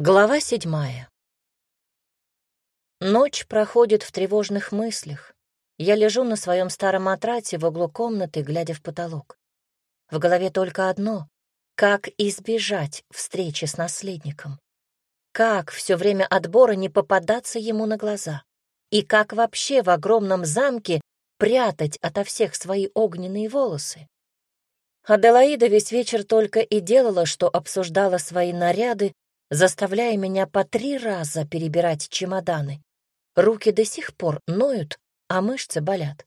Глава седьмая. Ночь проходит в тревожных мыслях. Я лежу на своем старом матрате в углу комнаты, глядя в потолок. В голове только одно — как избежать встречи с наследником? Как все время отбора не попадаться ему на глаза? И как вообще в огромном замке прятать ото всех свои огненные волосы? Аделаида весь вечер только и делала, что обсуждала свои наряды, заставляя меня по три раза перебирать чемоданы. Руки до сих пор ноют, а мышцы болят.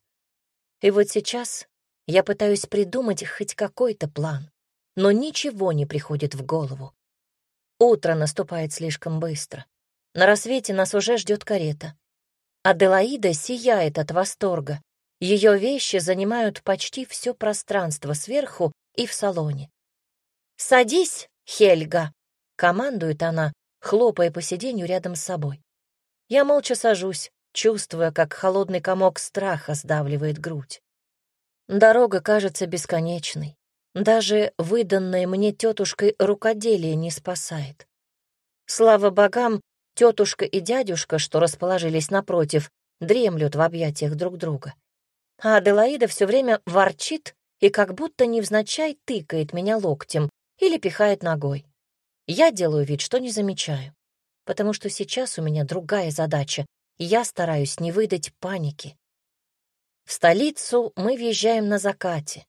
И вот сейчас я пытаюсь придумать хоть какой-то план, но ничего не приходит в голову. Утро наступает слишком быстро. На рассвете нас уже ждет карета. Аделаида сияет от восторга. Ее вещи занимают почти все пространство сверху и в салоне. «Садись, Хельга!» Командует она, хлопая по сиденью рядом с собой. Я молча сажусь, чувствуя, как холодный комок страха сдавливает грудь. Дорога кажется бесконечной. Даже выданное мне тетушкой рукоделие не спасает. Слава богам, тетушка и дядюшка, что расположились напротив, дремлют в объятиях друг друга. А Аделаида все время ворчит и как будто невзначай тыкает меня локтем или пихает ногой. Я делаю вид, что не замечаю, потому что сейчас у меня другая задача, и я стараюсь не выдать паники. В столицу мы въезжаем на закате.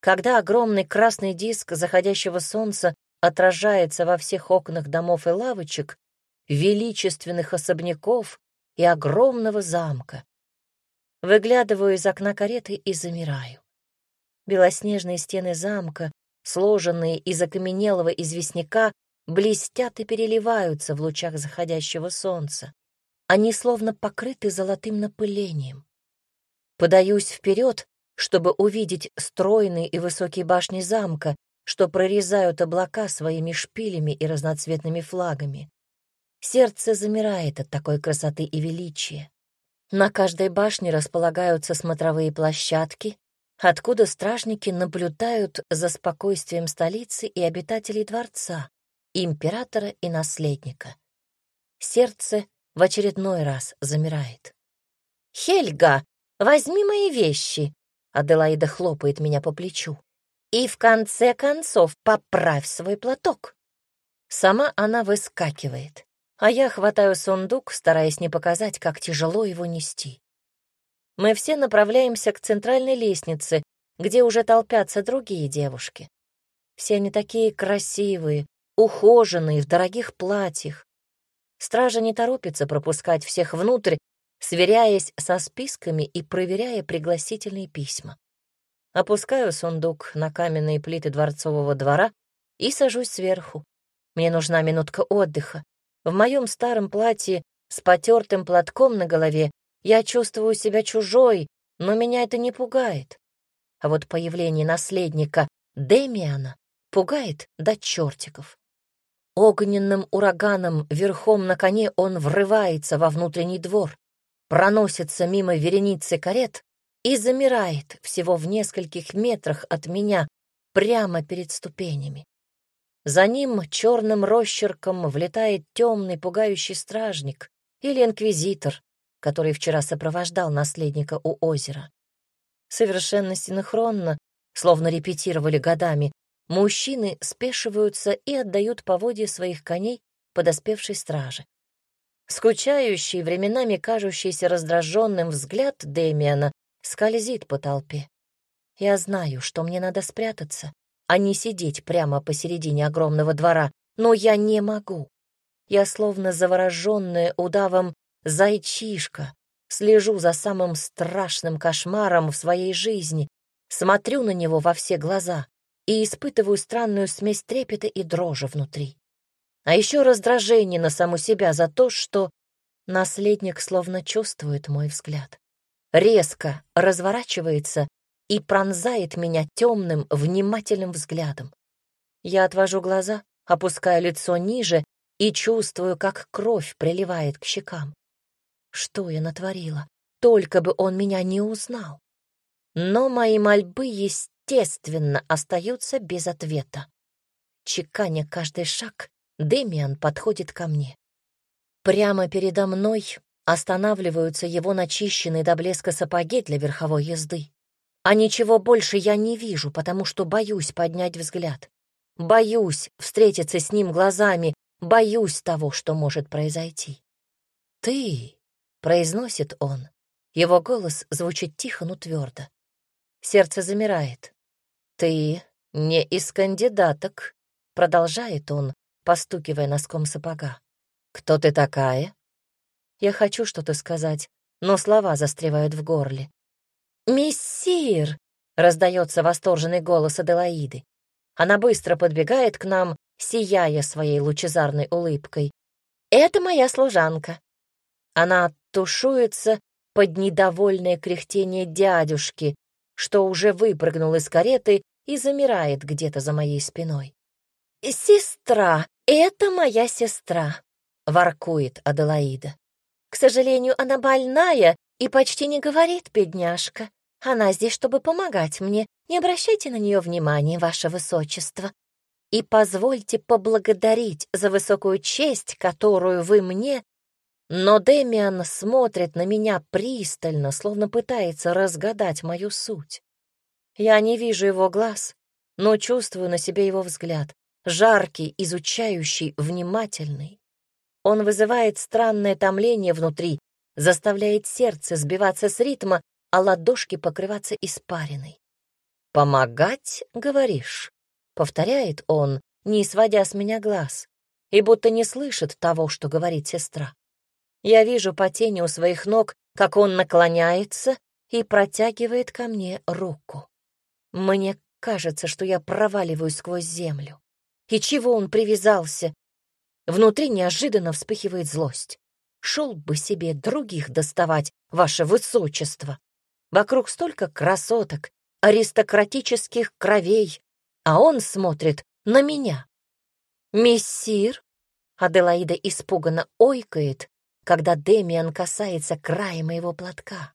Когда огромный красный диск заходящего солнца отражается во всех окнах домов и лавочек, величественных особняков и огромного замка. Выглядываю из окна кареты и замираю. Белоснежные стены замка сложенные из окаменелого известняка, блестят и переливаются в лучах заходящего солнца. Они словно покрыты золотым напылением. Подаюсь вперед, чтобы увидеть стройные и высокие башни замка, что прорезают облака своими шпилями и разноцветными флагами. Сердце замирает от такой красоты и величия. На каждой башне располагаются смотровые площадки, откуда стражники наблюдают за спокойствием столицы и обитателей дворца, императора и наследника. Сердце в очередной раз замирает. «Хельга, возьми мои вещи!» Аделаида хлопает меня по плечу. «И в конце концов поправь свой платок!» Сама она выскакивает, а я хватаю сундук, стараясь не показать, как тяжело его нести мы все направляемся к центральной лестнице, где уже толпятся другие девушки. Все они такие красивые, ухоженные, в дорогих платьях. Стража не торопится пропускать всех внутрь, сверяясь со списками и проверяя пригласительные письма. Опускаю сундук на каменные плиты дворцового двора и сажусь сверху. Мне нужна минутка отдыха. В моем старом платье с потертым платком на голове я чувствую себя чужой, но меня это не пугает. А вот появление наследника Демиана пугает до чертиков. Огненным ураганом верхом на коне он врывается во внутренний двор, проносится мимо вереницы карет и замирает всего в нескольких метрах от меня, прямо перед ступенями. За ним черным росчерком влетает темный пугающий стражник или инквизитор, который вчера сопровождал наследника у озера. Совершенно синхронно, словно репетировали годами, мужчины спешиваются и отдают поводья своих коней подоспевшей страже. Скучающий, временами кажущийся раздраженным взгляд Дэмиана скользит по толпе. Я знаю, что мне надо спрятаться, а не сидеть прямо посередине огромного двора, но я не могу. Я, словно завороженная удавом, Зайчишка. Слежу за самым страшным кошмаром в своей жизни, смотрю на него во все глаза и испытываю странную смесь трепета и дрожи внутри. А еще раздражение на саму себя за то, что наследник словно чувствует мой взгляд. Резко разворачивается и пронзает меня темным, внимательным взглядом. Я отвожу глаза, опускаю лицо ниже и чувствую, как кровь приливает к щекам. Что я натворила? Только бы он меня не узнал. Но мои мольбы, естественно, остаются без ответа. Чеканя каждый шаг, Демиан подходит ко мне. Прямо передо мной останавливаются его начищенные до блеска сапоги для верховой езды. А ничего больше я не вижу, потому что боюсь поднять взгляд. Боюсь встретиться с ним глазами, боюсь того, что может произойти. «Ты», — произносит он, его голос звучит тихо, но твердо. Сердце замирает. «Ты не из кандидаток», — продолжает он, постукивая носком сапога. «Кто ты такая?» Я хочу что-то сказать, но слова застревают в горле. «Мессир!» — раздается восторженный голос Аделаиды. Она быстро подбегает к нам, сияя своей лучезарной улыбкой. «Это моя служанка». Она тушуется под недовольное кряхтение дядюшки, что уже выпрыгнул из кареты и замирает где-то за моей спиной. «Сестра, это моя сестра», — воркует Аделаида. «К сожалению, она больная и почти не говорит, бедняжка. Она здесь, чтобы помогать мне. Не обращайте на нее внимания, ваше высочество. И позвольте поблагодарить за высокую честь, которую вы мне но Демиан смотрит на меня пристально, словно пытается разгадать мою суть. Я не вижу его глаз, но чувствую на себе его взгляд, жаркий, изучающий, внимательный. Он вызывает странное томление внутри, заставляет сердце сбиваться с ритма, а ладошки покрываться испариной. «Помогать, говоришь?» — повторяет он, не сводя с меня глаз, и будто не слышит того, что говорит сестра. Я вижу по тени у своих ног, как он наклоняется и протягивает ко мне руку. Мне кажется, что я проваливаюсь сквозь землю. И чего он привязался? Внутри неожиданно вспыхивает злость. Шел бы себе других доставать, ваше высочество. Вокруг столько красоток, аристократических кровей, а он смотрит на меня. «Мессир?» Аделаида испуганно ойкает, когда Демиан касается края моего платка.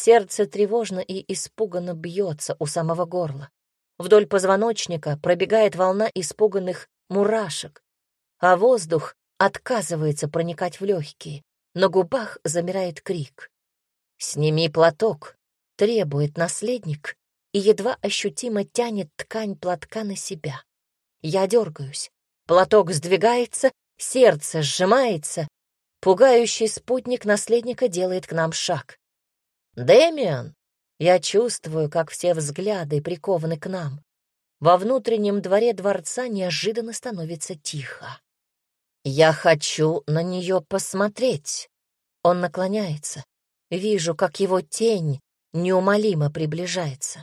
Сердце тревожно и испуганно бьется у самого горла. Вдоль позвоночника пробегает волна испуганных мурашек, а воздух отказывается проникать в легкие. На губах замирает крик. «Сними платок!» — требует наследник и едва ощутимо тянет ткань платка на себя. Я дергаюсь. Платок сдвигается, сердце сжимается, Пугающий спутник наследника делает к нам шаг. «Дэмиан!» Я чувствую, как все взгляды прикованы к нам. Во внутреннем дворе дворца неожиданно становится тихо. «Я хочу на нее посмотреть». Он наклоняется. Вижу, как его тень неумолимо приближается.